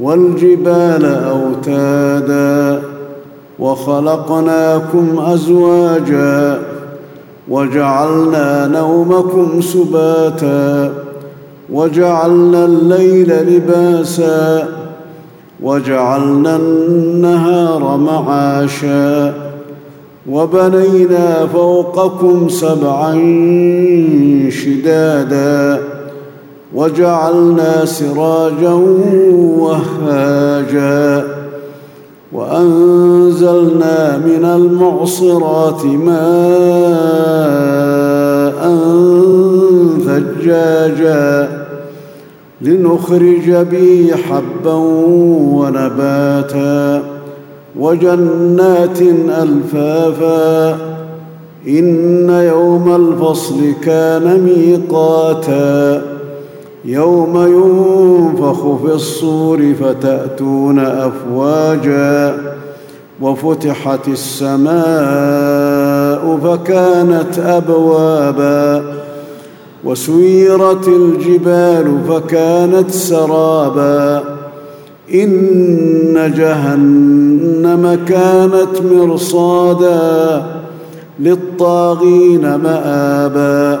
والجبال أوتادا وخلقناكم أزواجا وجعلنا نومكم سباتا وجعلنا الليل لباسا وجعلنا النهار معاشا وبنينا فوقكم سبعا شدادا وجعلنا سراجا وهاجا وأنزلنا من المعصرات ماء ثجاجا لنخرج به حبا ونباتا وجنات ألفافا إن يوم الفصل كان ميقاتا يوم ينفخ في الصور فتأتون أفواجا وفتحت السماء فكانت أبوابا وسيرت الجبال فكانت سرابا إن جهنم كانت مرصادا للطاغين مآبا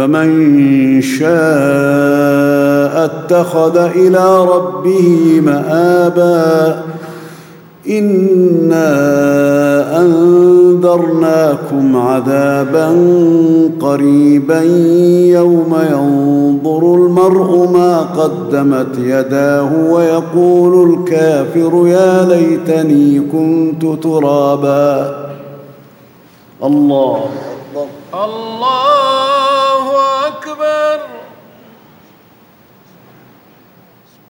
فمن شاء اتخذ إلى ربه مآبا إنا أنذرناكم عذابا قريبا يوم ينظر المرء ما قدمت يداه ويقول الكافر يا ليتني كنت ترابا الله الله